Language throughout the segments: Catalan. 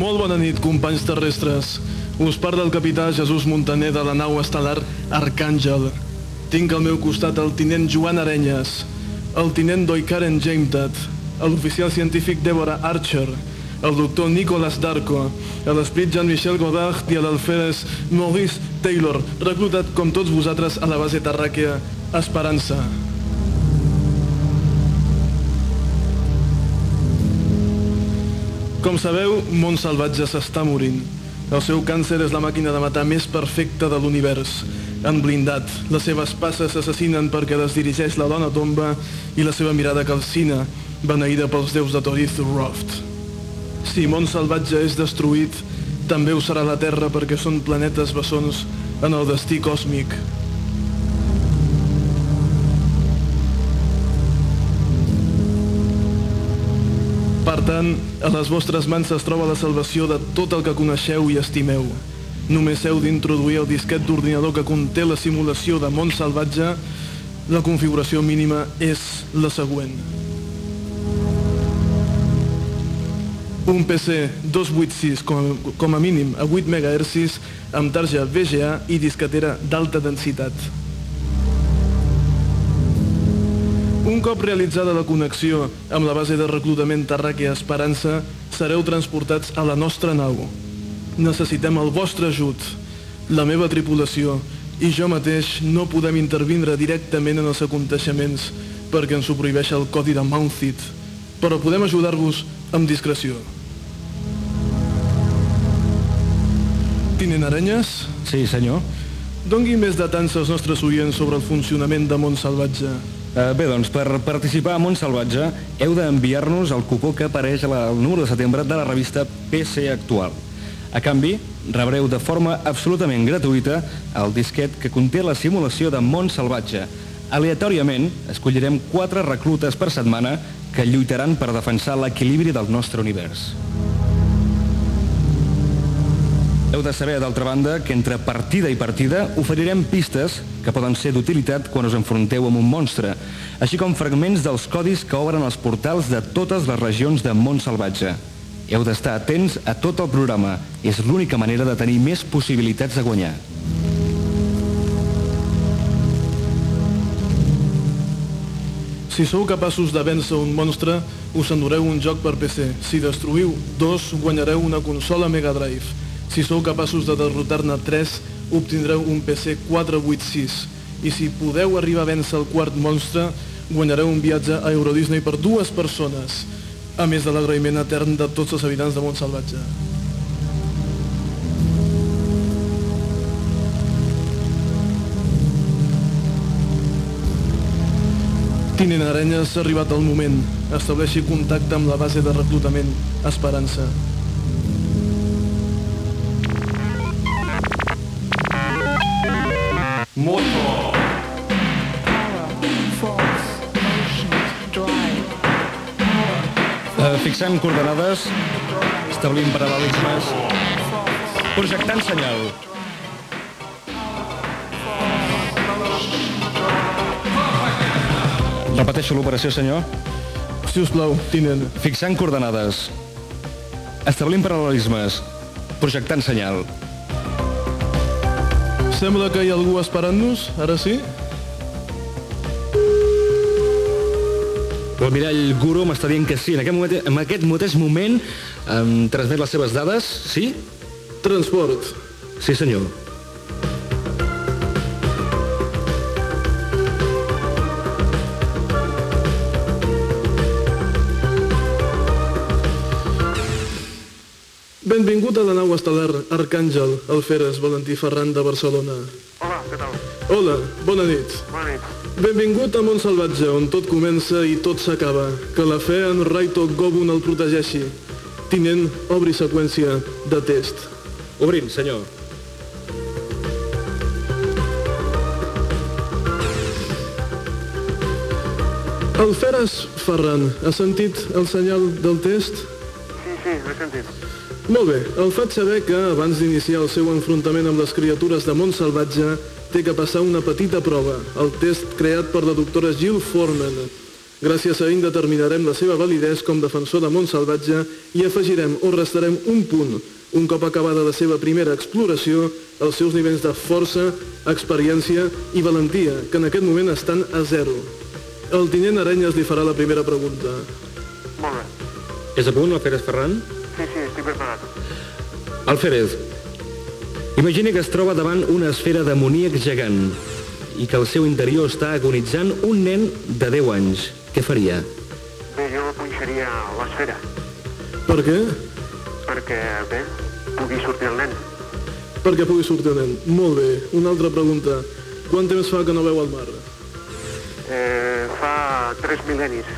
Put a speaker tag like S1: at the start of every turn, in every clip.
S1: Molt bona nit, companys terrestres. Us parla el capità Jesús Montaner de la nau estel·lar Arcàngel. Tinc al meu costat el tinent Joan Arenyes, el tinent Doikaren Jametat, l'oficial científic Deborah Archer, el doctor Nicolas Darko, l'esprit Jean-Michel Godard i l'alferes Maurice Taylor, reclutat com tots vosaltres a la base terràquea Esperança. Com sabeu, món salvatge s'està morint. El seu càncer és la màquina de matar més perfecta de l'univers. En blindat, les seves passes s'assassinen perquè les dirigeix la dona tomba i la seva mirada calcina, beneïda pels déus de Torith Roft. Si món salvatge és destruït, també ho serà la Terra perquè són planetes bessons en el destí còsmic. Per tant, a les vostres mans es troba la salvació de tot el que coneixeu i estimeu. Només heu d'introduir el disquet d'ordinador que conté la simulació de món salvatge. La configuració mínima és la següent. Un PC 286 com, com a mínim a 8 MHz amb tarja VGA i disquetera d'alta densitat. Un cop realitzada la connexió amb la base de reclutament terràquea Esperança, sereu transportats a la nostra nau. Necessitem el vostre ajut. La meva tripulació i jo mateix no podem intervindre directament en els aconteixements perquè ens ho prohibeix el codi de Mountfit, però podem ajudar-vos amb discreció. Tinent Arenyes?
S2: Sí, senyor.
S1: Dongui més detalls als nostres oients sobre el funcionament de Mont Salvatge.
S2: Uh, bé, doncs, per participar a Mont Salvatge heu d'enviar-nos el cupó que apareix al número de setembre de la revista PC Actual. A canvi, rebreu de forma absolutament gratuïta el disquet que conté la simulació de Mont Salvatge. Aleatòriament, escollirem quatre reclutes per setmana que lluitaran per defensar l'equilibri del nostre univers. Heu de saber, d'altra banda, que entre partida i partida oferirem pistes que poden ser d'utilitat quan us enfronteu amb un monstre, així com fragments dels codis que obren els portals de totes les regions de món salvatge. Heu d'estar atents a tot el programa. És l'única manera de tenir més possibilitats de guanyar.
S1: Si sou capaços de vèncer un monstre, us endureu un joc per PC. Si destruïu dos, guanyareu una consola Mega Drive. Si sou capaços de derrotar-ne 3, obtindreu un PC 486. I si podeu arribar a vèncer el quart monstre, guanyareu un viatge a Euro Disney per dues persones, a més de l'agraïment etern de tots els habitants de Montsalvatge. Tinent Arenyes, ha arribat el moment. Estableixi contacte amb la base de reclutament Esperança.
S2: Fixem coordenades, establim paral·lelismes, projectant senyal. Repeteixo l'operació, senyor.
S1: Si us plau, tinent.
S2: Fixant coordenades. Establim paral·lelismes. Projectant senyal.
S1: Sembla que hi ha algú esperant-nos, ara sí?
S2: L'almirall Guru m'està dient que sí. En aquest, moment, en aquest mateix moment em transmet les seves dades, sí?
S1: Transport.
S2: Sí, senyor.
S1: Benvingut a la nau estel·lar Arcàngel, Alferes, Valentí Ferran de Barcelona.
S3: Hola, què tal?
S1: Hola, bona nit.
S3: Bona nit.
S1: Benvingut a Montsalvatge, on tot comença i tot s'acaba. Que la fe en Raito Gobun el protegeixi. Tinent, obri seqüència de test.
S2: Obrint, senyor.
S1: Alferes Ferran, ha sentit el senyal del test?
S3: Sí, sí, l'he sentit.
S1: Molt bé, el faig saber que abans d'iniciar el seu enfrontament amb les criatures de món salvatge té que passar una petita prova, el test creat per la doctora Jill Foreman. Gràcies a ell determinarem la seva validesa com defensor de Montsalvatge i afegirem o restarem un punt, un cop acabada la seva primera exploració, els seus nivells de força, experiència i valentia, que en aquest moment estan a zero. El tinent Arenyes li farà la primera pregunta.
S3: Molt bé.
S2: És a punt, Alferez Ferran?
S3: Sí, sí, estic preparat.
S2: Alferez, imagini que es troba davant una esfera demoníac gegant i que al seu interior està agonitzant un nen de 10 anys. Què faria?
S3: Bé, jo punxaria l'esfera,
S1: Per què?
S3: perquè, bé, pugui sortir el nen.
S1: Perquè pugui sortir el nen. Molt bé. Una altra pregunta. Quant temps fa que no veu el mar?
S3: Eh, fa tres mil·lenis.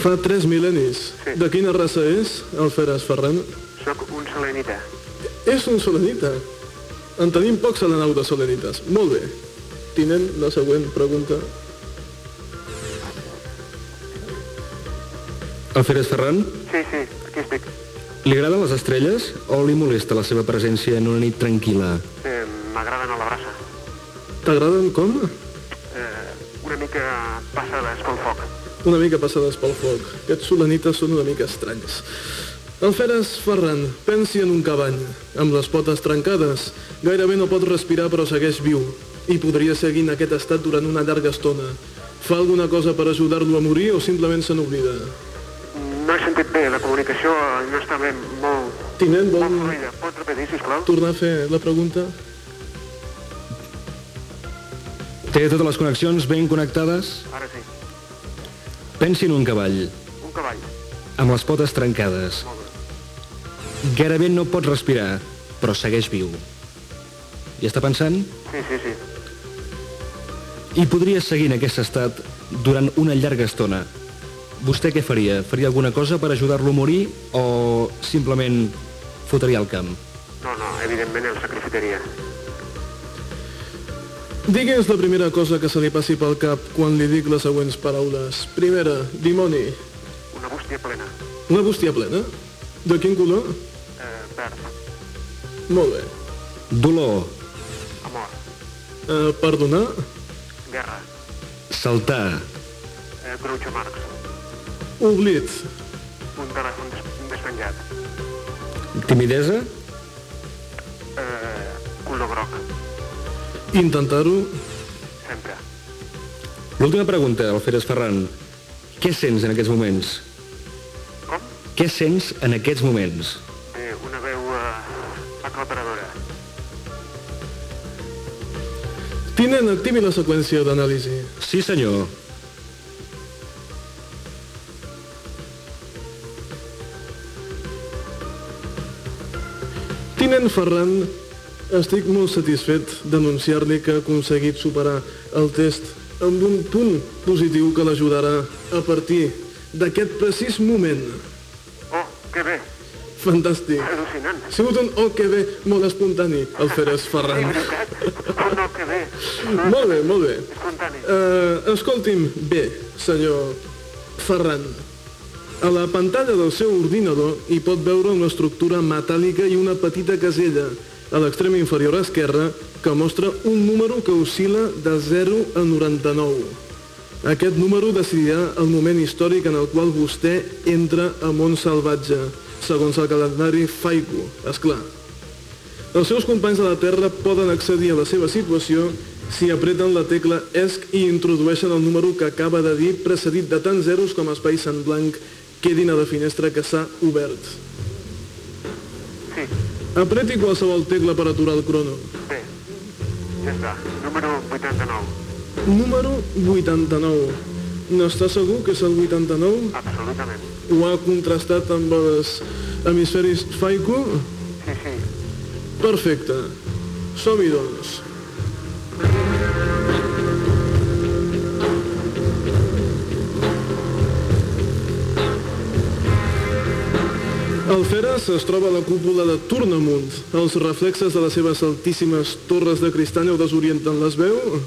S1: Fa tres mil·lenis.
S3: Sí.
S1: De quina raça és, Alferes Ferran?
S3: Soc un selenita.
S1: És un solenita. En tenim pocs a la nau de solenites. Molt bé. Tinent, la següent pregunta.
S2: Alferez Ferran,
S3: Sí, sí, aquí estic.
S2: li agraden les estrelles o li molesta la seva presència en una nit tranquil·la?
S3: Eh, M'agraden a la brasa.
S1: T'agraden com?
S3: Eh, una mica passades pel foc.
S1: Una mica passades pel foc. Aquests solenites són una mica estranys. Alferes Ferran, pensi en un cavall, amb les potes trencades. Gairebé no pot respirar però segueix viu. I podria seguir en aquest estat durant una llarga estona. Fa alguna cosa per ajudar-lo a morir o simplement se n'oblida?
S3: No he sentit bé, la comunicació no està ben molt,
S1: Tinent, vol
S3: molt fluida. Pots repetir, sisplau?
S1: tornar a fer la pregunta?
S2: Té totes les connexions ben connectades?
S3: Ara sí.
S2: Pensi en un cavall,
S3: Un cavall.
S2: amb les potes trencades.
S3: Molt bé.
S2: Gairebé no pot respirar, però segueix viu. I està pensant?
S3: Sí, sí, sí.
S2: I podria seguir en aquest estat durant una llarga estona. Vostè què faria? Faria alguna cosa per ajudar-lo a morir o simplement fotria al camp?
S3: No, no, evidentment el sacrificaria.
S1: Digues la primera cosa que se li passi pel cap quan li dic les següents paraules. Primera, dimoni.
S3: Una bústia plena.
S1: Una bústia plena? De quin color?
S3: Eh, verd.
S1: Molt bé.
S2: Dolor,
S3: Amor.
S1: Uh, perdonar?
S3: Guerra.
S2: saltar,
S3: Eh, Groucho Marx.
S1: Oblit.
S3: Un, un, des, despenjat.
S2: timidesa,
S3: Eh, color groc.
S1: Intentar-ho?
S3: Sempre.
S2: L'última pregunta, Alferes Ferran. Què sents en aquests moments?
S3: Com?
S2: Què sents en aquests moments?
S1: Tinent, activi la seqüència d'anàlisi.
S2: Sí, senyor.
S1: Tinent Ferran, estic molt satisfet d'anunciar-li que ha aconseguit superar el test amb un punt positiu que l'ajudarà a partir d'aquest precís moment.
S3: Oh, que bé.
S1: Fantàstic.
S3: Al·lucinant.
S1: Ha sigut un oh que bé, molt espontani, el Feres
S3: Sí,
S1: Ferran.
S3: veritat? Oh, no, que bé.
S1: Molt bé, molt bé.
S3: Espontani.
S1: Uh, escolti'm bé, senyor Ferran. A la pantalla del seu ordinador hi pot veure una estructura metàl·lica i una petita casella a l'extrem inferior esquerre que mostra un número que oscil·la de 0 a 99. Aquest número decidirà el moment històric en el qual vostè entra a món salvatge, segons el calendari Faiku, és clar. Els seus companys de la Terra poden accedir a la seva situació si apreten la tecla ESC i introdueixen el número que acaba de dir, precedit de tants zeros com espais en blanc quedin a la finestra que s'ha obert.
S3: Sí,
S1: Apreti qualsevol tecla per aturar el crono.
S3: bé. Ja està. Número 89.
S1: Número 89. N'està segur que és el 89?
S3: Absolutament.
S1: Ho ha contrastat amb els hemisferis Faiku?
S3: Sí, sí.
S1: Perfecte. Som-hi, doncs. El Feres es troba a la cúpula de Tornamunt. Els reflexes de les seves altíssimes torres de cristall ho desorienten. Les veu?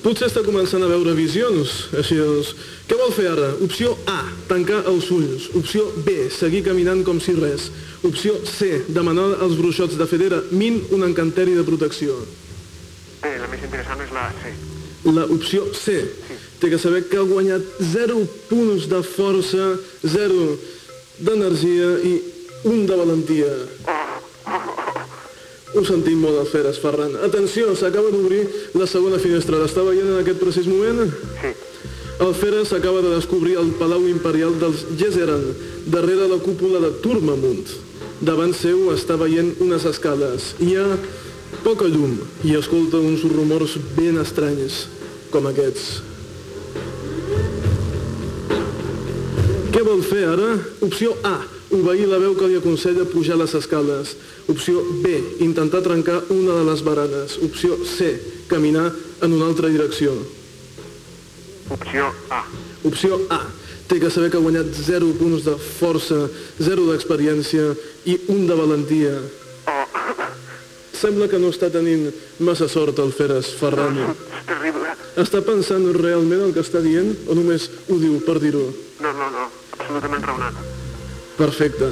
S3: Sí.
S1: Potser està començant a veure visions. Així doncs, què vol fer ara? Opció A, tancar els ulls. Opció B, seguir caminant com si res. Opció C, demanar als bruixots de Federa Min un encanteri de protecció.
S3: Bé, la més interessant és la C.
S1: La opció C. té que saber que ha guanyat 0 punts de força, 0 d'energia i un de valentia. Ho sentim molt, Alferes, Ferran. Atenció, s'acaba d'obrir la segona finestra. L'està veient en aquest precís moment?
S3: Sí.
S1: Alferes acaba de descobrir el Palau Imperial dels Gesseran, darrere la cúpula de Turmamunt. Davant seu està veient unes escales. Hi ha poca llum i escolta uns rumors ben estranys, com aquests. Què vol fer ara? Opció A. Obeir la veu que li aconsella pujar les escales. Opció B. Intentar trencar una de les baranes. Opció C. Caminar en una altra direcció.
S3: Opció A.
S1: Opció A. Té que saber que ha guanyat 0 punts de força, 0 d'experiència i un de valentia. Sembla que no està tenint massa sort el Feres Ferran.
S3: És terrible.
S1: Està pensant realment el que està dient o només ho diu per dir-ho?
S3: No, no, no. Absolutament raonat.
S1: Perfecte.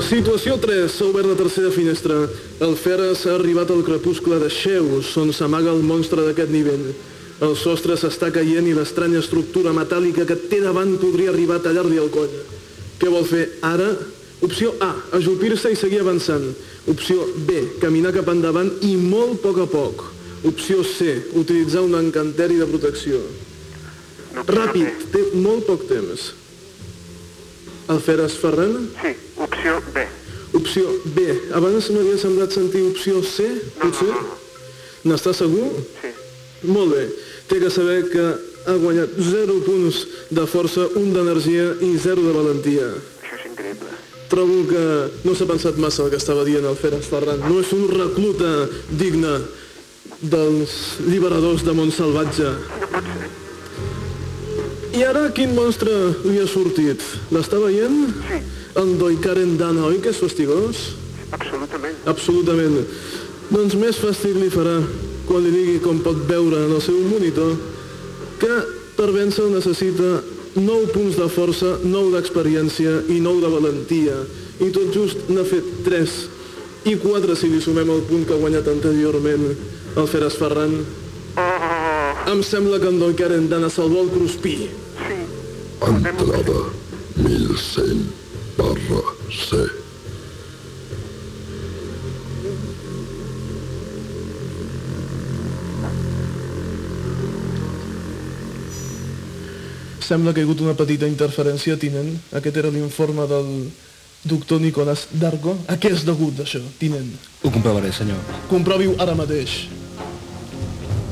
S1: Situació 3. S'ha obert la tercera finestra. El Feres ha arribat al crepuscle de Xeus, on s'amaga el monstre d'aquest nivell. El sostre s'està caient i l'estranya estructura metàl·lica que té davant podria arribar a tallar-li el coll. Què vol fer ara? Opció A, ajupir-se i seguir avançant. Opció B, caminar cap endavant i molt a poc a poc. Opció C, utilitzar un encanteri de protecció.
S3: No,
S1: Ràpid, té molt poc temps. Alferes Ferran?
S3: Sí, opció B.
S1: Opció B. Abans m'havia semblat sentir opció C, potser? N'està segur?
S3: Sí.
S1: Molt bé. Té que saber que ha guanyat 0 punts de força, un d'energia i 0 de valentia.
S3: Això és increïble.
S1: Trobo que no s'ha pensat massa el que estava dient el Feres Ferran. No és un recluta digne dels liberadors de Montsalvatge.
S3: No pot ser.
S1: I ara quin monstre li ha sortit? L'està veient?
S3: Sí,
S1: En Doikaren Dana, oi que és fastigós?
S3: absolutament.
S1: Absolutament. Doncs més fàstic li farà quan li digui com pot veure en el seu monitor que per vèncer necessita 9 punts de força, 9 d'experiència i 9 de valentia. I tot just n'ha fet 3 i 4 si li sumem el punt que ha guanyat anteriorment el Feres Ferran. Em sembla que en Don Karen Dana se'l vol cruspir.
S4: Entrada 1100 barra C.
S1: Sembla que hi ha hagut una petita interferència, tinent. Aquest era l'informe del doctor Nicolás Dargo. A què és degut, això, tinent?
S2: Ho comprovaré, senyor.
S1: Comprovi-ho ara mateix.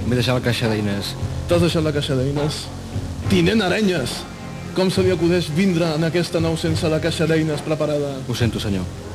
S2: M'he deixat la caixa d'eines.
S1: T'has deixat la caixa d'eines? Tinent Arenyes! Com se li acudeix vindre en aquesta nau sense la caixa d'eines preparada?
S2: Ho sento, senyor.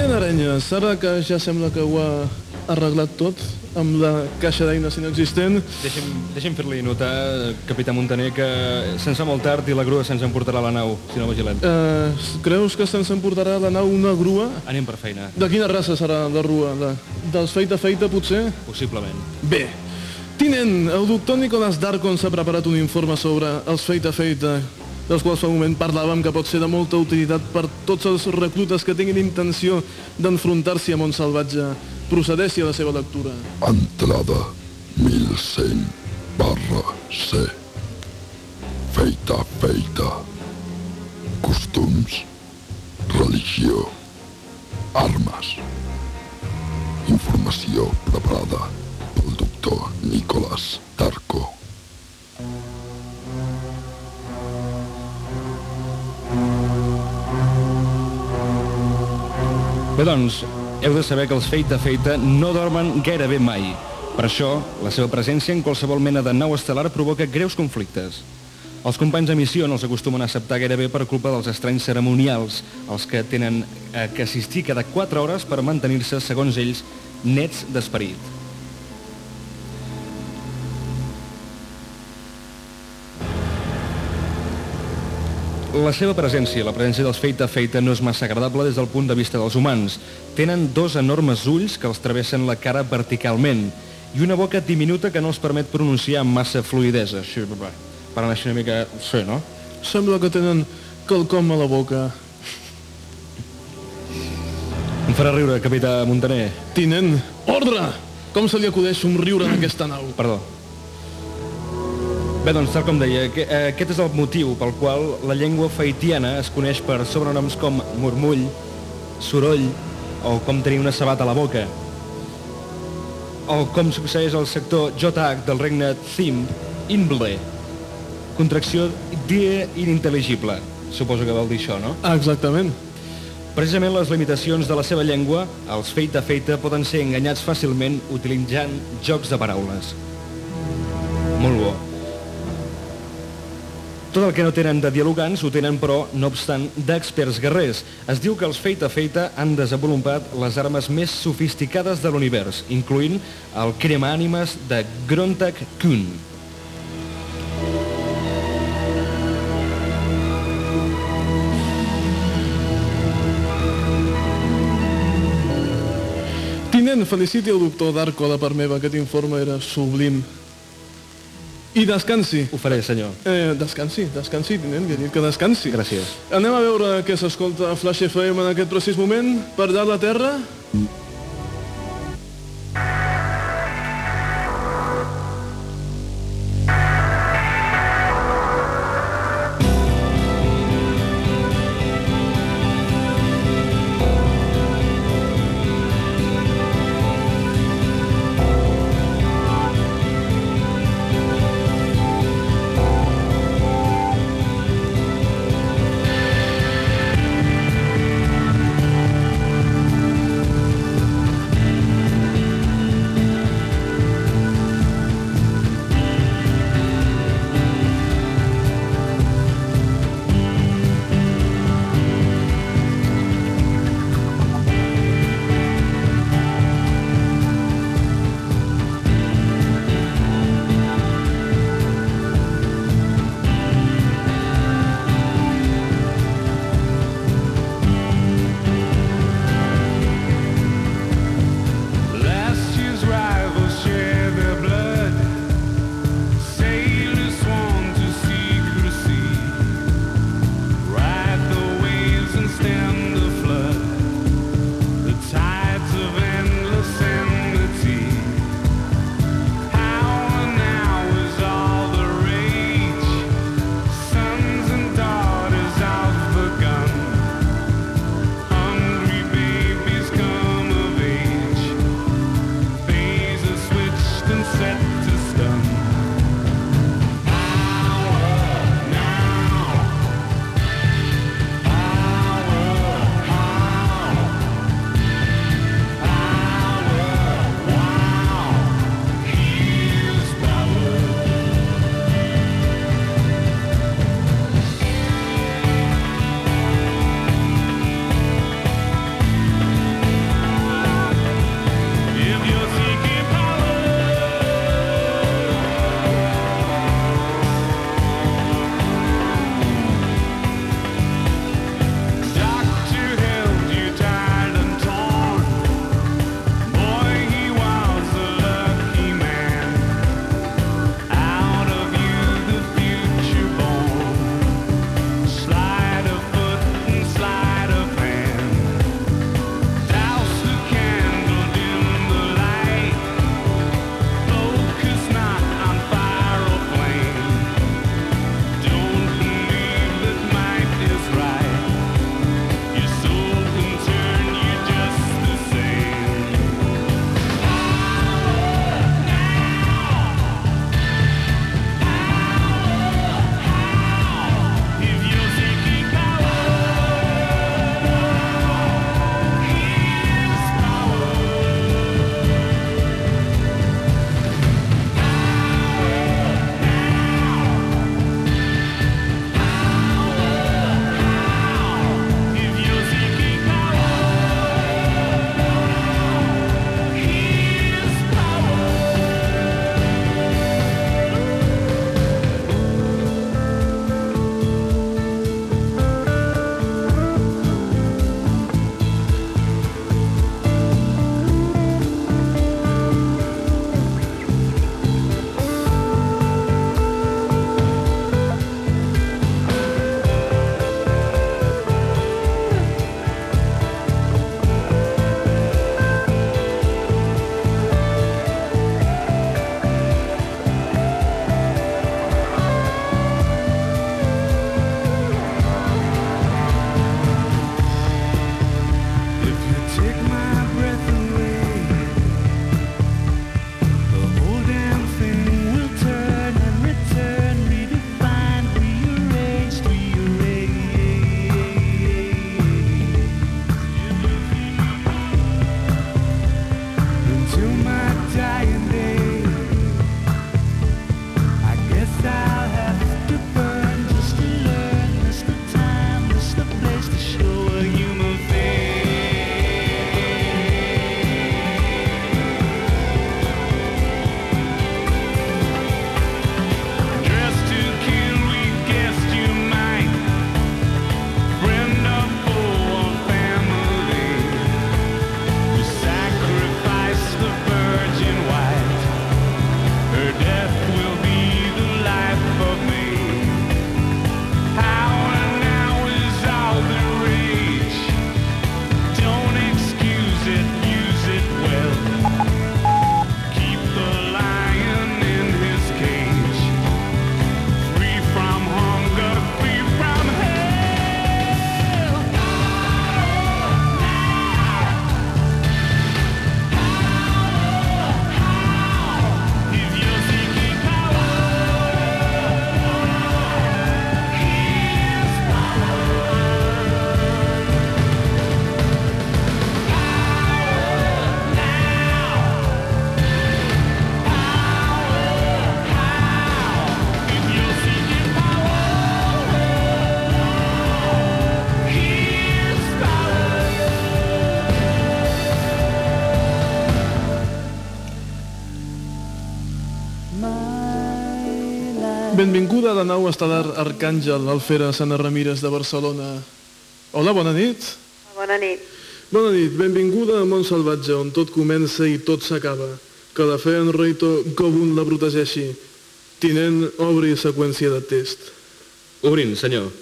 S2: Tinent Arenyes, ara que ja sembla que ho ha arreglat tot amb la caixa d'eines inexistent, Deixi'm, deixi'm fer-li notar, capità Montaner, que se'ns fa molt tard i la grua se'ns emportarà la nau, si no vigilem.
S1: eh, creus que se'ns emportarà la nau una grua?
S2: Anem per feina,
S1: De quina raça serà la rua? De, dels feita feita, potser?
S2: possiblement.
S1: Bé. Tinent, el doctor Nicolás Darkon s'ha preparat un informe sobre els feita feita dels quals fa un moment parlàvem que pot ser de molta utilitat per tots els reclutes que tinguin intenció d'enfrontar-s'hi a Montsalvatge. Procedeixi a la seva lectura.
S4: Entrada 1100 barra C. Feita, feita. Costums. Religió. Armes. Informació preparada pel doctor Nicolás Tarco.
S2: Bé, doncs, heu de saber que els feita feita no dormen gairebé mai. Per això, la seva presència en qualsevol mena de nau estel·lar provoca greus conflictes. Els companys de missió no els acostumen a acceptar gairebé per culpa dels estranys ceremonials, els que tenen eh, que assistir cada 4 hores per mantenir-se, segons ells, nets d'esperit. La seva presència, la presència dels feita feita, no és massa agradable des del punt de vista dels humans. Tenen dos enormes ulls que els travessen la cara verticalment i una boca diminuta que no els permet pronunciar amb massa fluidesa. Així, per anar així una mica... Sí, no?
S1: Sembla que tenen quelcom a la boca.
S2: Em farà riure, capità Montaner.
S1: Tinent, ordre! Com se li acudeix somriure en aquesta nau?
S2: Perdó. Bé, doncs, tal com deia, que, eh, aquest és el motiu pel qual la llengua faitiana es coneix per sobrenoms com murmull, soroll o com tenir una sabata a la boca. O com succeeix al sector JH del regne Thim, Inble, contracció d'I inintel·ligible. Suposo que vol dir això, no?
S1: Exactament.
S2: Precisament les limitacions de la seva llengua, els feita feita, poden ser enganyats fàcilment utilitzant jocs de paraules. Molt bo. Tot el que no tenen de dialogants ho tenen, però, no obstant, d'experts guerrers. Es diu que els Feita Feita han desenvolupat les armes més sofisticades de l'univers, incloent el crema ànimes de Grontak Kun.
S1: Tinent, feliciti el doctor Darko de part meva. Aquest informe era sublim. I descansi.
S2: Ho faré, senyor.
S1: Eh, descansi, descansi, tinent, que he dit que descansi.
S2: Gràcies.
S1: Anem a veure què s'escolta a Flash FM en aquest precís moment, per dalt la terra. Benvinguda a la nau estel·lar Arcàngel Alfera Sana Ramírez de Barcelona. Hola, bona nit.
S5: Bona nit.
S1: Bona nit, benvinguda a Montsalvatge, on tot comença i tot s'acaba. Que la fe en Reito Gobun la protegeixi. Tinent, obri seqüència de test.
S2: Obrint, senyor.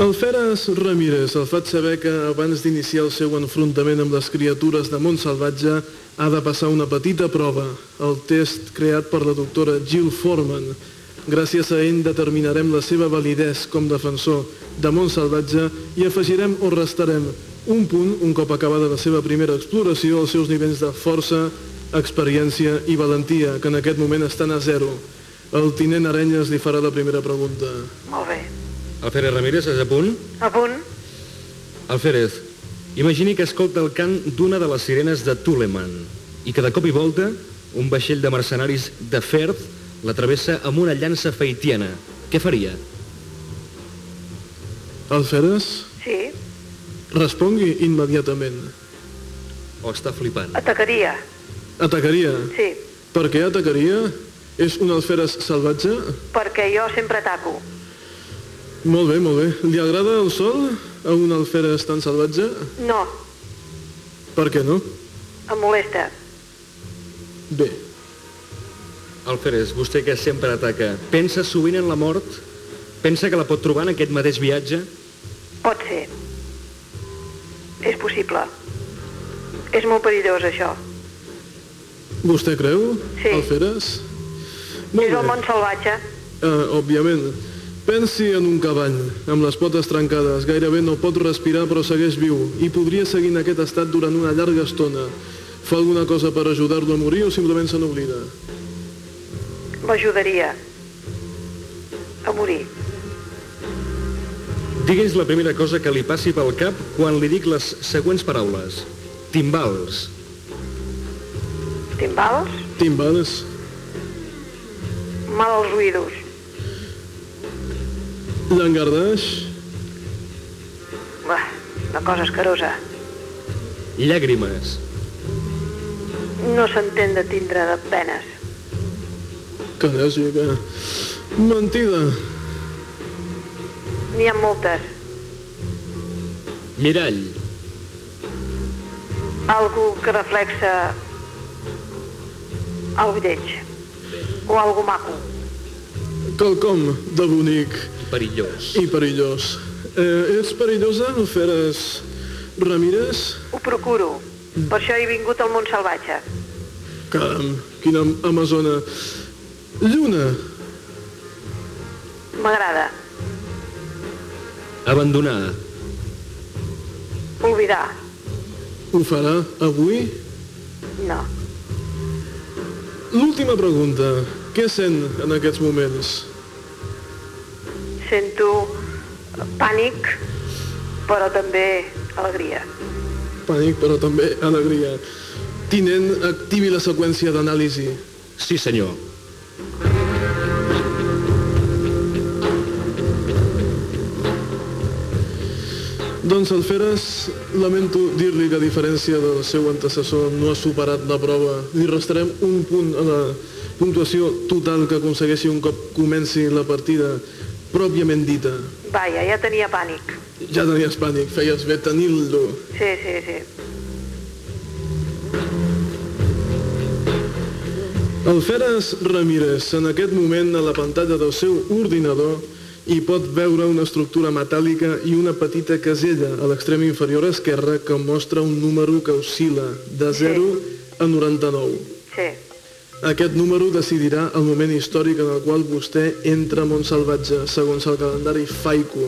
S1: El Feres Ramírez el faig saber que abans d'iniciar el seu enfrontament amb les criatures de Montsalvatge ha de passar una petita prova, el test creat per la doctora Jill Foreman. Gràcies a ell determinarem la seva validesa com defensor de Montsalvatge i afegirem o restarem un punt un cop acabada la seva primera exploració als seus nivells de força, experiència i valentia, que en aquest moment estan a zero. El tinent Arenyes li farà la primera pregunta.
S5: Molt bé.
S2: Alférez Ramírez, és a punt?
S5: A punt?
S2: Alférez, imagini que escolta el cant d'una de les sirenes de Tuleman i que de cop i volta un vaixell de mercenaris de Firth la travessa amb una llança feitiana. Què faria?
S1: Alferes,
S5: Sí.
S1: respongui immediatament.
S2: O està flipant?
S5: Atacaria.
S1: Atacaria.
S5: Sí.
S1: Per què atacaria? És un alferes salvatge?
S5: Perquè jo sempre ataco.
S1: Molt bé, molt bé. Li agrada el sol a un alferes tan salvatge?
S5: No.
S1: Per què no?
S5: Em molesta.
S1: Bé,
S2: Alférez, vostè que sempre ataca, pensa sovint en la mort? Pensa que la pot trobar en aquest mateix viatge?
S5: Pot ser. És possible. És molt perillós, això.
S1: vostè creu?
S5: Sí.
S1: Alferes?
S5: És el món salvatge.
S1: Uh, òbviament. Pensi en un cavall, amb les potes trencades, gairebé no pot respirar però segueix viu i podria seguir en aquest estat durant una llarga estona. Fa alguna cosa per ajudar-lo a morir o simplement se n'oblida?
S5: L'ajudaria. A morir.
S2: Digui'ns la primera cosa que li passi pel cap quan li dic les següents paraules. Timbals.
S5: Timbals?
S1: Timbales?
S5: Mal als oïdos.
S1: Llangardaix?
S5: Bah, una cosa escarosa.
S2: Llàgrimes.
S5: No s'entén de tindre de penes.
S1: Canèsica. Mentida.
S5: N'hi ha moltes.
S2: Mirall.
S5: Algo que reflexa algo lleig. O algo maco.
S1: Quelcom de bonic
S2: Perillós.
S1: i perillós. Eh, ets perillosa, Feres Ramírez?
S5: Ho procuro. Per això he vingut al món salvatge.
S1: Caram, quina amazona. Lluna,
S5: M'agrada.
S2: Abandonar.
S5: Oblidar.
S1: ho farà avui?
S5: No.
S1: L'última pregunta. Què sent en aquests moments?
S5: Sento pànic, però també alegria.
S1: Pànic, però també alegria. Tinent, activi la seqüència d'anàlisi.
S2: Sí, senyor.
S1: Doncs Alferes, lamento dir-li que a diferència del seu antecessor no ha superat la prova. Li restarem un punt a la puntuació total que aconsegueixi un cop comenci la partida pròpiament dita.
S5: Vaja, ja tenia pànic.
S1: Ja tenies pànic, feies bé tenir-lo.
S5: Sí, sí, sí.
S1: Alferes Ramírez, en aquest moment a la pantalla del seu ordinador hi pot veure una estructura metàl·lica i una petita casella a l'extrem inferior esquerre que mostra un número que oscil·la de 0 a 99.
S5: Sí.
S1: Aquest número decidirà el moment històric en el qual vostè entra a Montsalvatge, segons el calendari FAICO.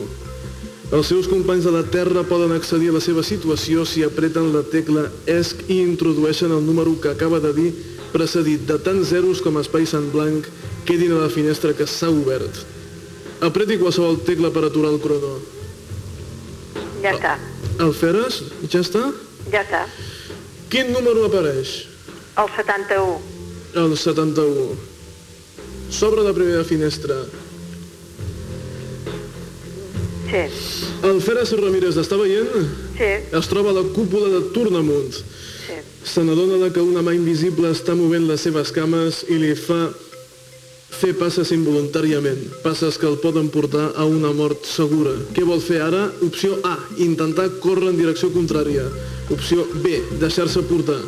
S1: Els seus companys de la Terra poden accedir a la seva situació si apreten la tecla ESC i introdueixen el número que acaba de dir, precedit de tant zeros com espais en blanc quedin a la finestra que s'ha obert. Apreti qualsevol tecla per aturar el crono.
S5: Ja està.
S1: El Feres? Ja està?
S5: Ja està.
S1: Quin número apareix?
S5: El 71.
S1: El 71. S'obre la primera finestra.
S5: Sí.
S1: El Feres Ramírez està veient?
S5: Sí,
S1: Es troba a la cúpula de Tornamunt.
S5: sí.
S1: Se n'adona que una mà invisible està movent les seves cames i li fa fer passes involuntàriament, passes que el poden portar a una mort segura. Què vol fer ara? Opció A, intentar córrer en direcció contrària. Opció B, deixar-se portar.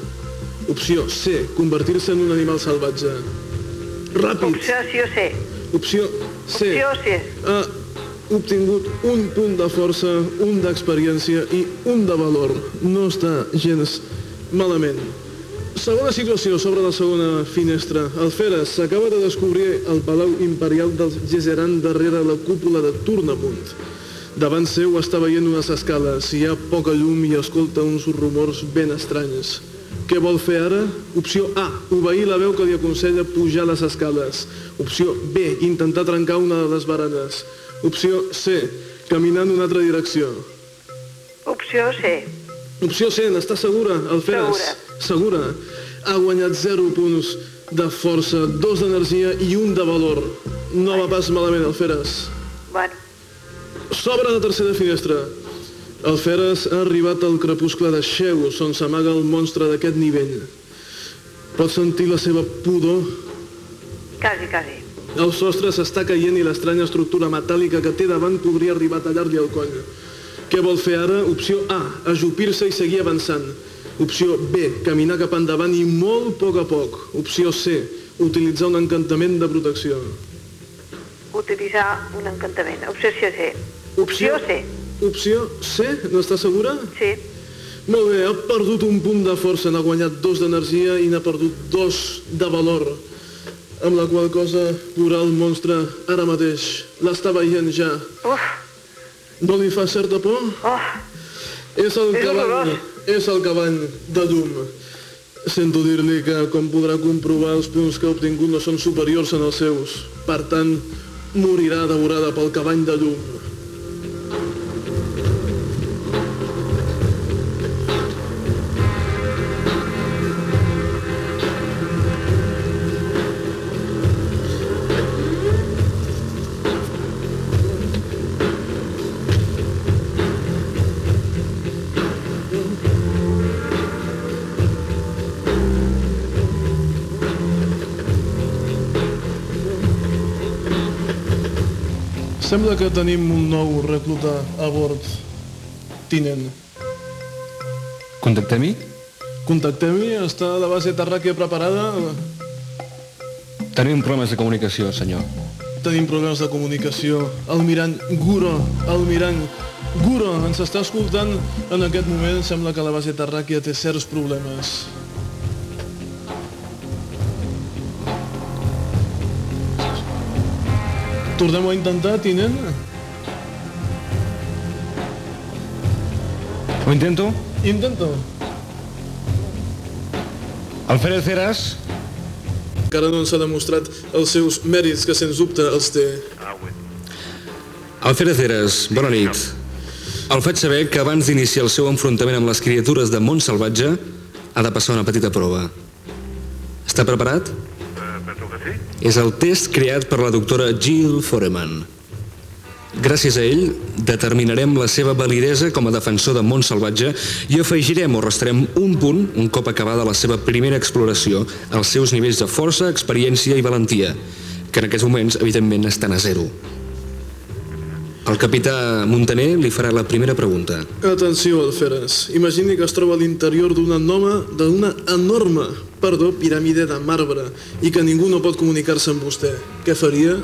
S1: Opció C, convertir-se en un animal salvatge. Ràpid!
S5: Opció sí.
S1: Opció C.
S5: Opció sí.
S1: Ha obtingut un punt de força, un d'experiència i un de valor. No està gens malament. Segona situació sobre la segona finestra. El Feres s'acaba de descobrir el Palau Imperial dels Gesseran darrere la cúpula de Tornamunt. Davant seu està veient unes escales, hi ha poca llum i escolta uns rumors ben estranys. Què vol fer ara? Opció A, obeir la veu que li aconsella pujar les escales. Opció B, intentar trencar una de les baranes. Opció C, caminar en una altra direcció.
S5: Opció C.
S1: Opció C, n'està segura, el Feres? Segura. Ha guanyat 0 punts de força, 2 d'energia i un de valor. No va pas malament, el Feres.
S5: Bueno,
S1: S'obre la tercera finestra. El Feres ha arribat al crepuscle de Xeus, on s'amaga el monstre d'aquest nivell. Pot sentir la seva pudor.
S5: quasi, quasi.
S1: El sostre s'està caient i l'estranya estructura metàl·lica que té davant podria arribar a tallar-li el coll. Què vol fer ara? Opció A, ajupir-se i seguir avançant. Opció B, caminar cap endavant i molt a poc a poc. Opció C, utilitzar un encantament de protecció.
S5: Utilitzar un encantament. Opció C. Opció C.
S1: Opció C, n'està segura?
S5: Sí.
S1: Molt bé, ha perdut un punt de força, n'ha guanyat dos d'energia i n'ha perdut dos de valor. Amb la qual cosa veurà el monstre ara mateix. L'està veient ja.
S5: Uf,
S1: No li fa certa por?
S5: oh,
S1: És el
S5: És
S1: cavall,
S5: horrorós.
S1: és el cavall de llum. Sento dir-li que, com podrà comprovar, els punts que ha obtingut no són superiors en els seus. Per tant, morirà devorada pel cavall de llum. Sembla que tenim un nou recluta a bord, tinent.
S6: Contactem-hi?
S1: Contactem-hi, està la base terràquea preparada?
S6: Tenim problemes de comunicació, senyor.
S1: Tenim problemes de comunicació. Almirant Guro, Almirant Guro, ens està escoltant en aquest moment. Sembla que la base terràquea té certs problemes. Tornem a intentar, tinent?
S6: Ho intento?
S1: Intenta.
S6: Alférez Heras?
S1: Encara no ens ha demostrat els seus mèrits, que sens dubte els té.
S2: Alférez Heras, bona nit. El faig saber que abans d'iniciar el seu enfrontament amb les criatures de món salvatge ha de passar una petita prova. Està preparat? És el test creat per la doctora Jill Foreman. Gràcies a ell, determinarem la seva validesa com a defensor de món salvatge i afegirem o restarem un punt, un cop acabada la seva primera exploració, als seus nivells de força, experiència i valentia, que en aquests moments, evidentment, estan a zero. El capità Montaner li farà la primera pregunta.
S1: Atenció, Alferes. Imagini que es troba a l'interior d'una noma d'una enorme, perdó, piràmide de marbre i que ningú no pot comunicar-se amb vostè. Què faria?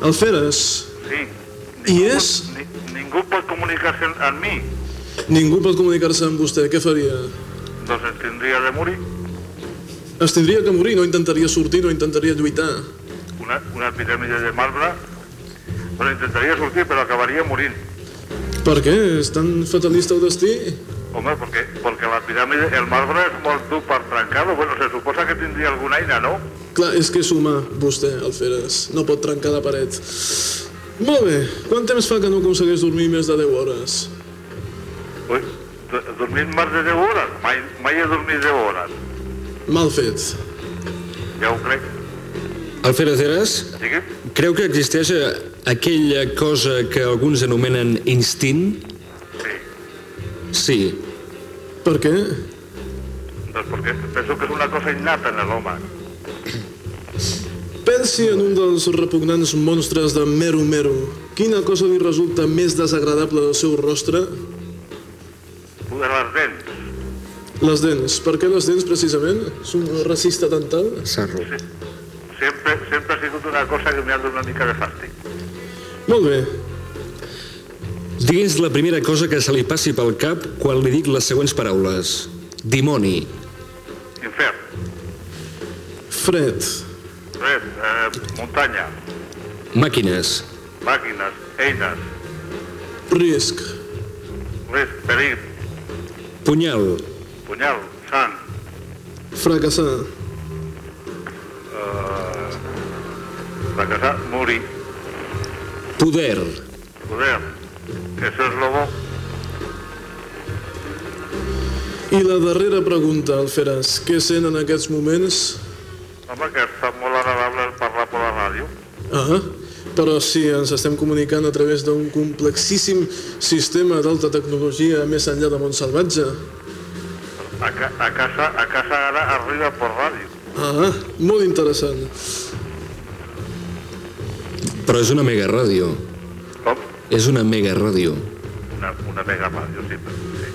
S1: Alferes,
S7: Sí.
S1: I
S7: Ningú
S1: és?
S7: pot- Ni, ningú pot comunicar-se amb mi.
S1: ningú pot comunicar-se amb vostè. Què faria?
S7: Doncs ens tindria de morir.
S1: Es tindria que morir, no intentaria sortir, no intentaria lluitar.
S7: Una, una piràmide de marbre. Però intentaria sortir, però acabaria morint.
S1: Per què? És tan fatalista el destí?
S7: Home, perquè, perquè la piràmide, el marbre és molt dur per trencar-lo. Bueno, se suposa que tindria alguna eina, no?
S1: Clar, és que és humà, vostè, Alferes. No pot trencar la paret. Molt bé. Quant temps fa que no aconsegueix dormir més de 10 hores?
S7: Ui, do- dormint més de 10 hores? Mai, mai he dormit 10 hores.
S1: Mal fet.
S7: Ja ho crec.
S2: Alférez Heras,
S7: Digui'm?
S2: creu que existeix eh, aquella cosa que alguns anomenen instint?
S7: Sí.
S1: Per què?
S3: Doncs perquè penso que és una cosa innata en l'home.
S1: Pensi en un dels repugnants monstres de Meru Meru. Quina cosa li resulta més desagradable del seu rostre?
S3: De les dents.
S1: Les dents. Per què les dents, precisament? És un racista dental?
S7: Sarro.
S3: Sempre, sempre ha sigut una cosa que m'ha donat una mica de fàstic.
S1: Molt bé.
S7: Digui'ns la primera cosa que se li passi pel cap quan li dic les següents paraules. Dimoni.
S3: Infern.
S1: Fred.
S3: Res, eh, muntanya.
S7: Màquines.
S3: Màquines. Eines.
S1: Risc.
S3: Res, perill.
S7: Punyal.
S3: Punyal. Sant.
S1: Fracassar.
S3: Fracassar. Morir.
S7: Poder.
S3: Poder. Això és lo bo.
S1: I la darrera pregunta, Alferes. Què sent en aquests moments?
S3: Home, que està molt agradable parlar per la ràdio.
S1: Ah, però si ens estem comunicant a través d'un complexíssim sistema d'alta tecnologia més enllà de Montsalvatge.
S3: A, ca a, casa, a casa ara arriba per ràdio.
S1: Ah, molt interessant.
S7: Però és una mega ràdio.
S3: Com?
S7: És una mega ràdio.
S3: Una, una mega ràdio, sí. sí.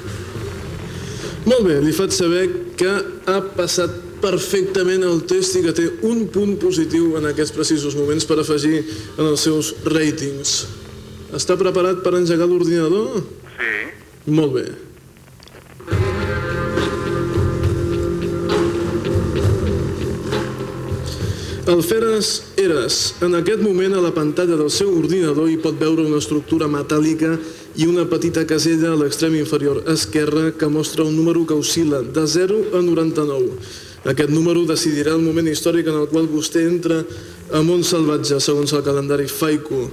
S1: Molt bé, li faig saber que ha passat perfectament el test i que té un punt positiu en aquests precisos moments per afegir en els seus ratings. Està preparat per engegar l'ordinador?
S3: Sí.
S1: Molt bé. El Feres Eres, en aquest moment a la pantalla del seu ordinador hi pot veure una estructura metàl·lica i una petita casella a l'extrem inferior esquerre que mostra un número que oscil·la de 0 a 99. Aquest número decidirà el moment històric en el qual vostè entra a Mont Salvatge, segons el calendari Faiku.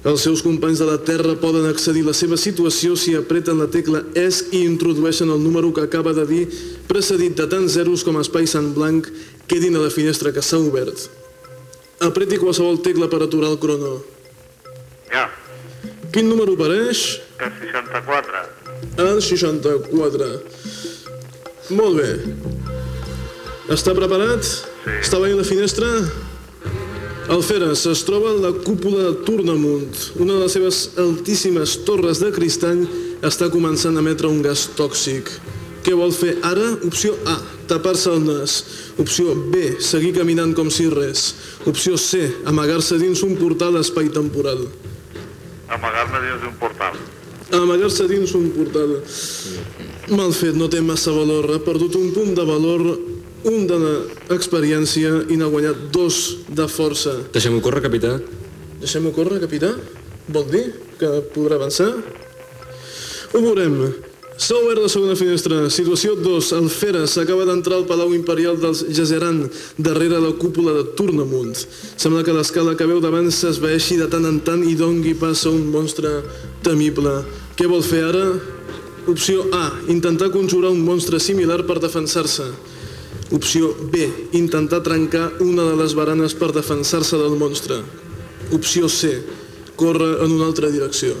S1: Els seus companys de la Terra poden accedir a la seva situació si apreten la tecla ESC i introdueixen el número que acaba de dir, precedit de tant zeros com espais en blanc quedin a la finestra que s'ha obert. Apreti qualsevol tecla per aturar el crono.
S3: Ja.
S1: Quin número apareix?
S3: El 64.
S1: El 64. Molt bé. Està preparat?
S3: Sí.
S1: Està veient la finestra? El Feres es troba la cúpula de Tornamunt. Una de les seves altíssimes torres de cristall està començant a emetre un gas tòxic. Què vol fer ara? Opció A, tapar-se el nas. Opció B, seguir caminant com si res. Opció C, amagar-se dins un portal espai-temporal.
S3: Amagar-me dins d'un portal.
S1: Amagar-se dins un portal. Mal fet, no té massa valor. Ha perdut un punt de valor, un de l'experiència i n'ha guanyat dos de força.
S7: Deixem-ho córrer, capità.
S1: Deixem-ho córrer, capità? Vol dir que podrà avançar? Ho veurem. S'ha obert la segona finestra. Situació 2. El Feres acaba d'entrar al Palau Imperial dels Jazeran, darrere la cúpula de Tornamunt. Sembla que l'escala que veu davant s'esvaeixi de tant en tant i dongui pas a un monstre temible. Què vol fer ara? Opció A. Intentar conjurar un monstre similar per defensar-se. Opció B. Intentar trencar una de les baranes per defensar-se del monstre. Opció C. Córrer en una altra direcció.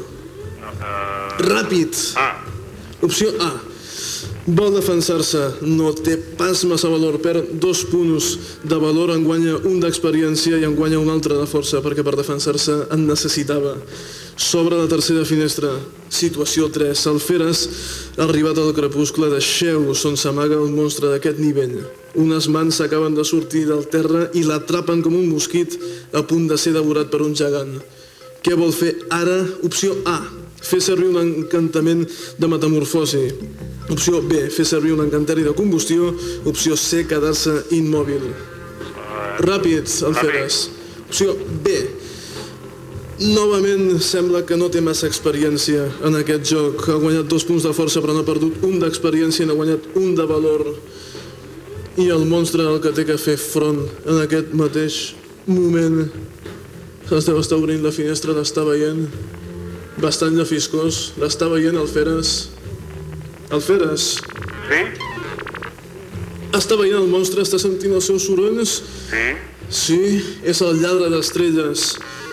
S1: Ràpid!
S3: Ah,
S1: Opció A. Vol defensar-se, no té pas massa valor, perd dos punts de valor, en guanya un d'experiència i en guanya un altre de força, perquè per defensar-se en necessitava. S'obre la tercera finestra. Situació 3. El Feres ha arribat al crepuscle de Xeus, on s'amaga el monstre d'aquest nivell. Unes mans s'acaben de sortir del terra i l'atrapen com un mosquit a punt de ser devorat per un gegant. Què vol fer ara? Opció A. Fer servir un encantament de metamorfosi. Opció B. Fer servir un encanteri de combustió. Opció C. Quedar-se immòbil. Ràpid, el Feres. Opció B. Novament sembla que no té massa experiència en aquest joc. Ha guanyat dos punts de força però no ha perdut un d'experiència i n'ha guanyat un de valor. I el monstre al que té que fer front en aquest mateix moment es deu estar obrint la finestra, l'està veient. Bastant llafiscós. L'està veient el Feres. El Feres.
S3: sí?
S1: Està veient el monstre, està sentint els seus sorolls.
S3: Sí?
S1: Sí, és el lladre d'estrelles.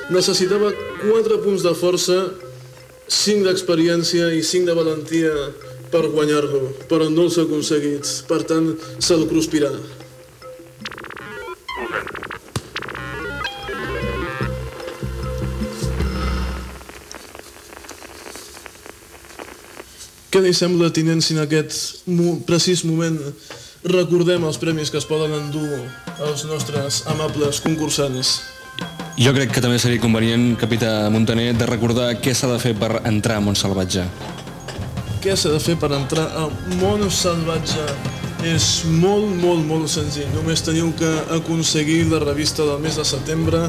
S1: Necessitava 4 punts de força, 5 d'experiència i 5 de valentia per guanyar-lo, però no els ha aconseguit. Per tant, se'l cruspirà. Què li sembla, tinent, si en aquest mo precís moment recordem els premis que es poden endur els nostres amables concursants?
S2: Jo crec que també seria convenient, capità Montaner, de recordar què s'ha de fer per entrar a Montsalvatge.
S1: Què s'ha de fer per entrar al món salvatge? És molt, molt, molt senzill. Només teniu que aconseguir la revista del mes de setembre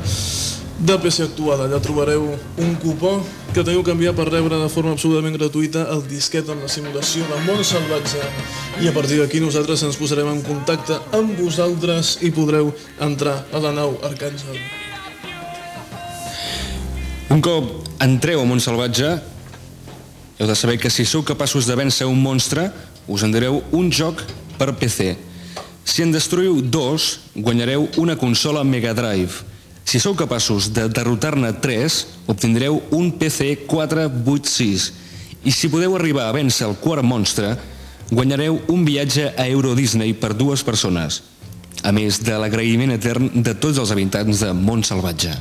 S1: de PC Actual. Allà trobareu un cupó que teniu que enviar per rebre de forma absolutament gratuïta el disquet amb la simulació de món salvatge. I a partir d'aquí nosaltres ens posarem en contacte amb vosaltres i podreu entrar a la nau Arcàngel.
S2: Un cop entreu a Montsalvatge, heu de saber que si sou capaços de vèncer un monstre, us endareu un joc per PC. Si en destruïu dos, guanyareu una consola Mega Drive. Si sou capaços de derrotar-ne tres, obtindreu un PC 486. I si podeu arribar a vèncer el quart monstre, guanyareu un viatge a Euro Disney per dues persones, a més de l'agraïment etern de tots els habitants de Montsalvatge.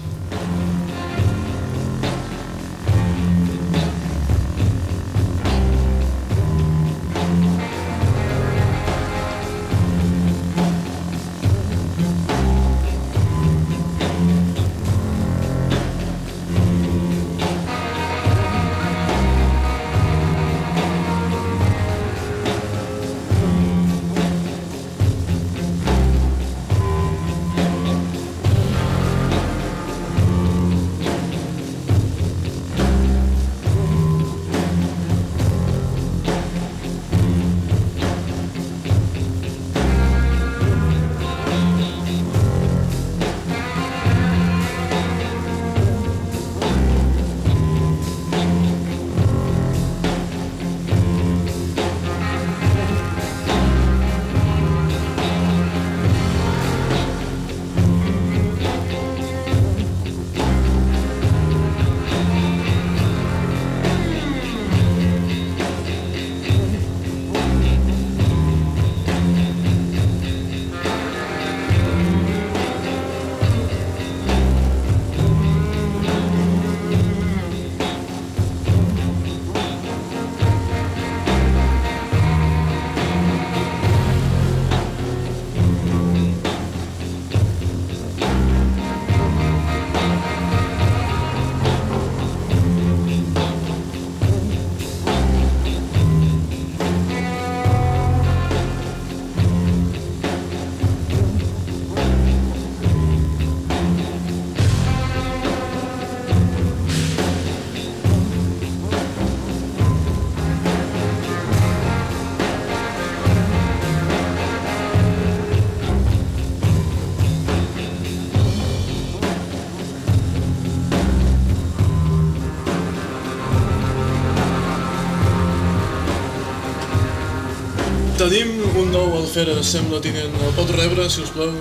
S1: Tenim un nou alferes, sembla, tinent. El pot rebre, si us plau?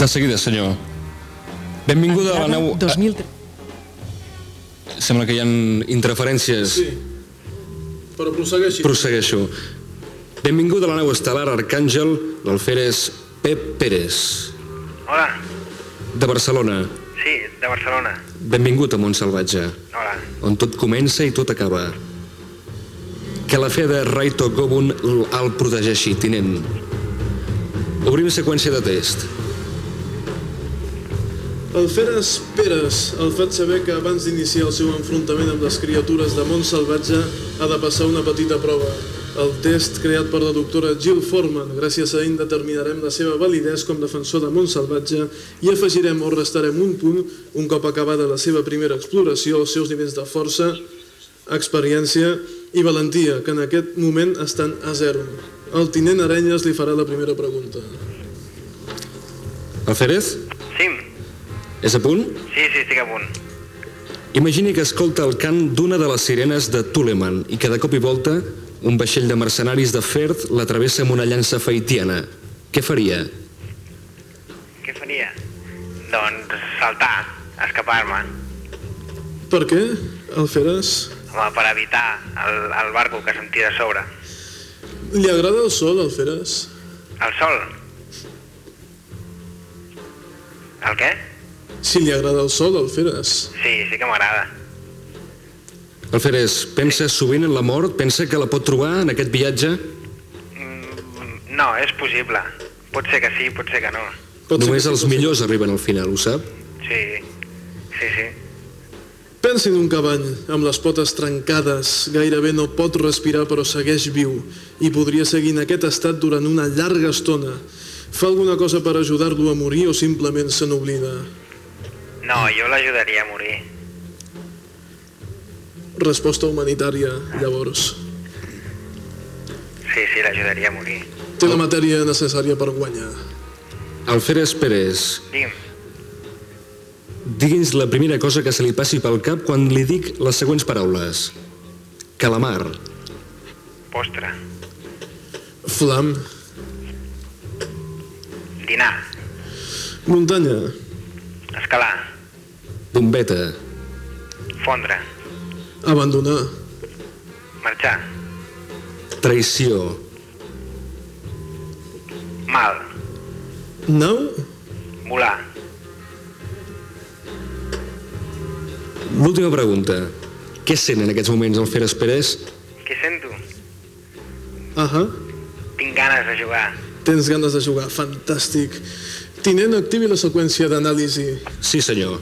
S2: De seguida, senyor. Benvinguda a la nau...
S8: 2003.
S2: Sembla que hi ha interferències.
S1: Sí. Però prossegueixi.
S2: Prossegueixo. Benvingut a la nau estel·lar Arcàngel, l'alferes Pep Pérez,
S9: Hola,
S2: de Barcelona.
S9: sí, de Barcelona.
S2: Benvingut a Montsalvatge,
S9: Hola.
S2: on tot comença i tot acaba. Que la fe de Raito Gobun el protegeixi, tinent. Obrim seqüència de test.
S1: Alferes Peres el faig saber que abans d'iniciar el seu enfrontament amb les criatures de món salvatge ha de passar una petita prova. El test creat per la doctora Jill Foreman. Gràcies a ell determinarem la seva validesa com defensor de món salvatge i afegirem o restarem un punt un cop acabada la seva primera exploració als seus nivells de força, experiència i valentia, que en aquest moment estan a zero. El tinent Arenyes li farà la primera pregunta.
S2: Alferez,
S9: Sí,
S2: és a punt?
S9: sí, sí, estic a punt.
S2: Imagini que escolta el cant d'una de les sirenes de Tuleman i que de cop i volta un vaixell de mercenaris de Firth la travessa amb una llança faitiana. Què faria?
S9: Què faria? Doncs saltar, escapar-me.
S1: Per què, Alferes?
S9: Home, per evitar el, el barco que se'm tira a sobre.
S1: Li agrada el sol, al Feres?
S9: El sol? El què?
S1: Si li agrada el sol, al Feres.
S9: Sí, sí que m'agrada.
S7: Alferes, pensa sovint en la mort? Pensa que la pot trobar en aquest viatge?
S9: Mm, No, és possible. Pot ser que sí, pot ser que no.
S1: Pot
S7: Només
S1: que sí,
S7: els
S1: ser
S7: millors arriben al final, ho sap?
S9: Sí, sí, sí.
S1: Pensi en un cavall amb les potes trencades, gairebé no pot respirar però segueix viu i podria seguir en aquest estat durant una llarga estona. Fa alguna cosa per ajudar-lo a morir o simplement se n'oblida?
S9: No, jo l'ajudaria a morir.
S1: Resposta humanitària, llavors.
S9: Sí, sí, l'ajudaria a morir.
S1: Té la matèria necessària per guanyar.
S7: Alferes Pérez,
S9: Digui'm,
S7: digui'ns la primera cosa que se li passi pel cap quan li dic les següents paraules. Calamar,
S9: postre,
S1: Flam,
S9: dinar,
S1: muntanya,
S9: escalar,
S7: bombeta,
S9: fondre,
S1: abandonar,
S9: marxar,
S7: traïció,
S9: mal,
S1: nau,
S9: volar,
S7: L'última pregunta. Què sent en aquests moments el Feres Pérez?
S9: què sento?
S1: ahà,
S9: Tinc ganes de jugar.
S1: tens ganes de jugar, fantàstic. Tinent, activi la seqüència d'anàlisi.
S7: Sí, senyor.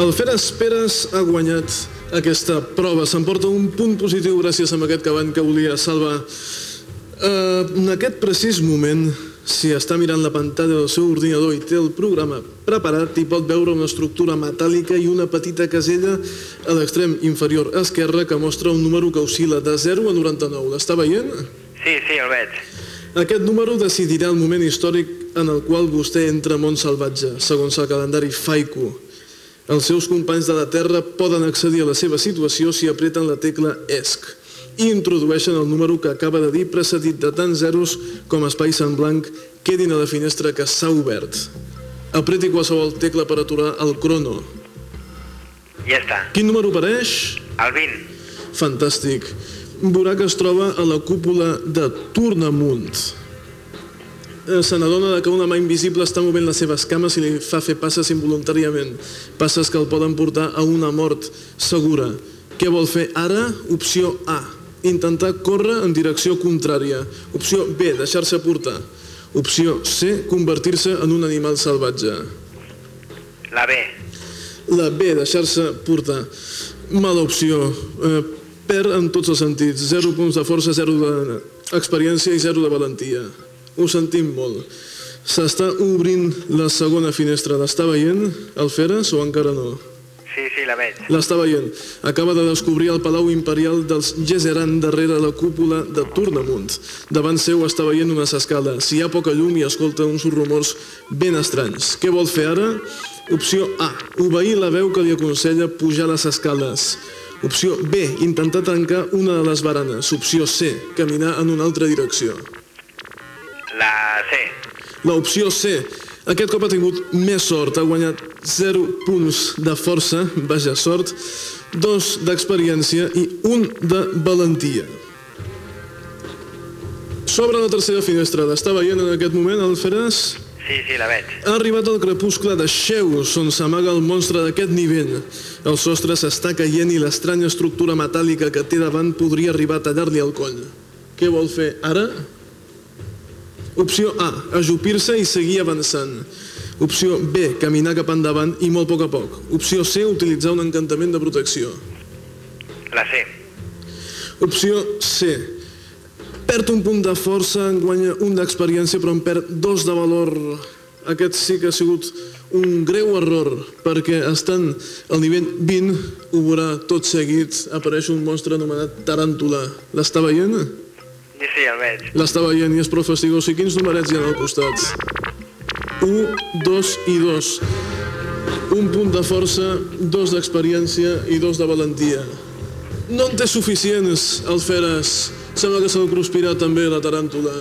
S1: El Feres Peres ha guanyat aquesta prova. S'emporta un punt positiu gràcies a aquest cavall que volia salvar. Uh, en aquest precís moment, si està mirant la pantalla del seu ordinador i té el programa preparat, hi pot veure una estructura metàl·lica i una petita casella a l'extrem inferior esquerre que mostra un número que oscil·la de 0 a 99. L'està veient?
S9: Sí, sí, el veig.
S1: Aquest número decidirà el moment històric en el qual vostè entra a món salvatge, segons el calendari Faiku. Els seus companys de la Terra poden accedir a la seva situació si apreten la tecla ESC i introdueixen el número que acaba de dir precedit de tants zeros com espais en blanc quedin a la finestra que s'ha obert. Apreti qualsevol tecla per aturar el crono.
S9: Ja està.
S1: Quin número apareix?
S9: El 20.
S1: Fantàstic. Veurà que es troba a la cúpula de Tornamunt. Eh, Se n'adona que una mà invisible està movent les seves cames i li fa fer passes involuntàriament. Passes que el poden portar a una mort segura. Què vol fer ara? Opció A. Intentar córrer en direcció contrària. Opció B. Deixar-se portar. Opció C. Convertir-se en un animal salvatge.
S9: La B.
S1: La B, deixar-se portar. Mala opció. Eh, perd en tots els sentits. Zero punts de força, zero d'experiència i zero de valentia. Ho sentim molt. S'està obrint la segona finestra. L'està veient, el Feres, o encara no?
S9: Sí, sí, la veig.
S1: L'està veient. Acaba de descobrir el Palau Imperial dels Gesseran darrere la cúpula de Tornamunt. Davant seu està veient unes escales. Hi ha poca llum i escolta uns rumors ben estranys. Què vol fer ara? Opció A. Obeir la veu que li aconsella pujar les escales. Opció B. Intentar tancar una de les baranes. Opció C. Caminar en una altra direcció.
S9: La C.
S1: L'opció C. Aquest cop ha tingut més sort, ha guanyat 0 punts de força, vaja sort, 2 d'experiència i 1 de valentia. S'obre la tercera finestra, l'està veient en aquest moment el Feres?
S9: Sí, sí, la veig.
S1: Ha arribat el crepuscle de Xeus, on s'amaga el monstre d'aquest nivell. El sostre s'està caient i l'estranya estructura metàl·lica que té davant podria arribar a tallar-li el coll. Què vol fer ara? Opció A, ajupir-se i seguir avançant. Opció B, caminar cap endavant i molt a poc a poc. Opció C, utilitzar un encantament de protecció.
S9: La C.
S1: Opció C, perd un punt de força, en guanya un d'experiència, però en perd dos de valor. Aquest sí que ha sigut un greu error, perquè estant al nivell 20, ho veurà tot seguit, apareix un monstre anomenat Taràntula. L'està veient?
S9: Sí, sí, el veig.
S1: L'està veient i és prou fastigós. I quins numerets hi ha al costat? 1, 2 i 2. Un punt de força, dos d'experiència i dos de valentia. No en té suficients, el Feres. Sembla que se'l cruspirà també la taràntula.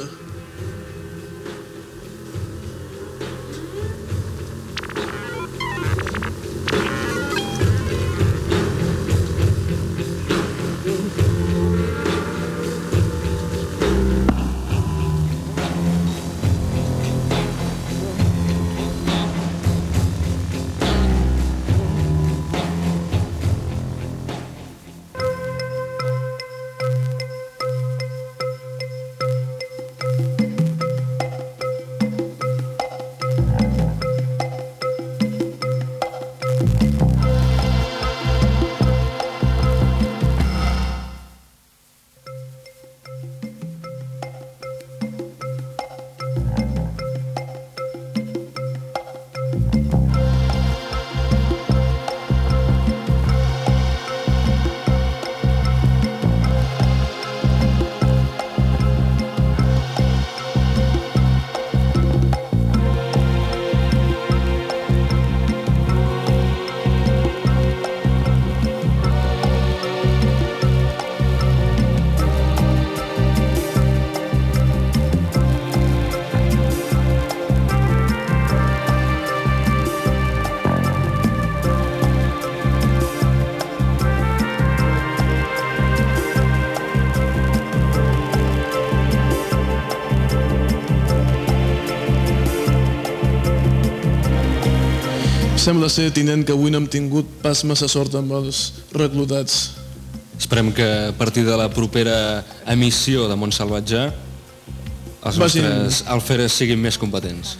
S1: Sembla ser, tinent, que avui no hem tingut pas massa sort amb els reclutats.
S2: Esperem que a partir de la propera emissió de Montsalvatge els
S1: Vagin-
S2: nostres alferes siguin més competents.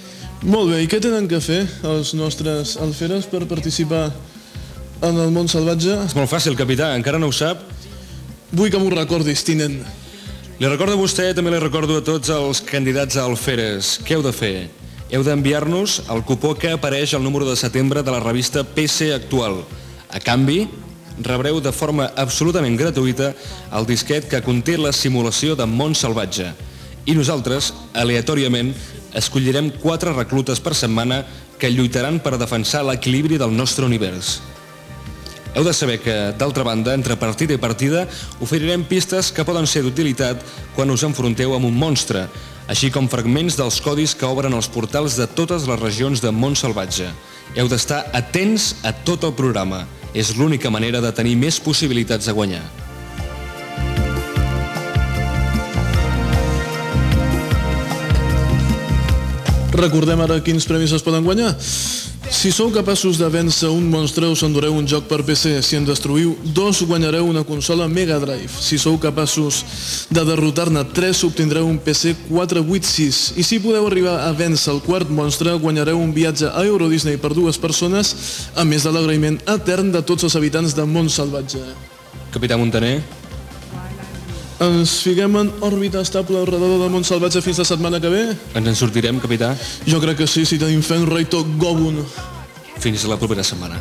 S1: Molt bé, i què tenen que fer els nostres alferes per participar en el món salvatge?
S2: És molt fàcil, capità, encara no ho sap.
S1: Vull que m'ho recordis, tinent.
S2: Li recordo a vostè, també li recordo a tots els candidats a alferes. Què heu de fer? Heu d'enviar-nos el cupó que apareix al número de setembre de la revista PC Actual. A canvi, rebreu de forma absolutament gratuïta el disquet que conté la simulació de món salvatge. I nosaltres, aleatòriament, escollirem quatre reclutes per setmana que lluitaran per defensar l'equilibri del nostre univers. Heu de saber que, d'altra banda, entre partida i partida, oferirem pistes que poden ser d'utilitat quan us enfronteu amb un monstre, així com fragments dels codis que obren els portals de totes les regions de món salvatge. Heu d'estar atents a tot el programa. És l'única manera de tenir més possibilitats de guanyar.
S1: Recordem ara quins premis es poden guanyar. Si sou capaços de vèncer un monstre, us endureu un joc per PC. Si en destruïu dos, guanyareu una consola Mega Drive. Si sou capaços de derrotar-ne tres, obtindreu un PC 486. I si podeu arribar a vèncer el quart monstre, guanyareu un viatge a Euro Disney per dues persones, a més de l'agraïment etern de tots els habitants de Mont Salvatge.
S2: Capità Montaner,
S1: Ens fiquem en òrbita estable al redador del Mont Salvatge fins la setmana que ve?
S2: ens en sortirem, capità?
S1: Jo crec que sí, si tenim fe en Reito Gobun.
S2: Fins la propera setmana.